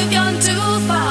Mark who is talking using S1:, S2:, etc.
S1: we've gone too far.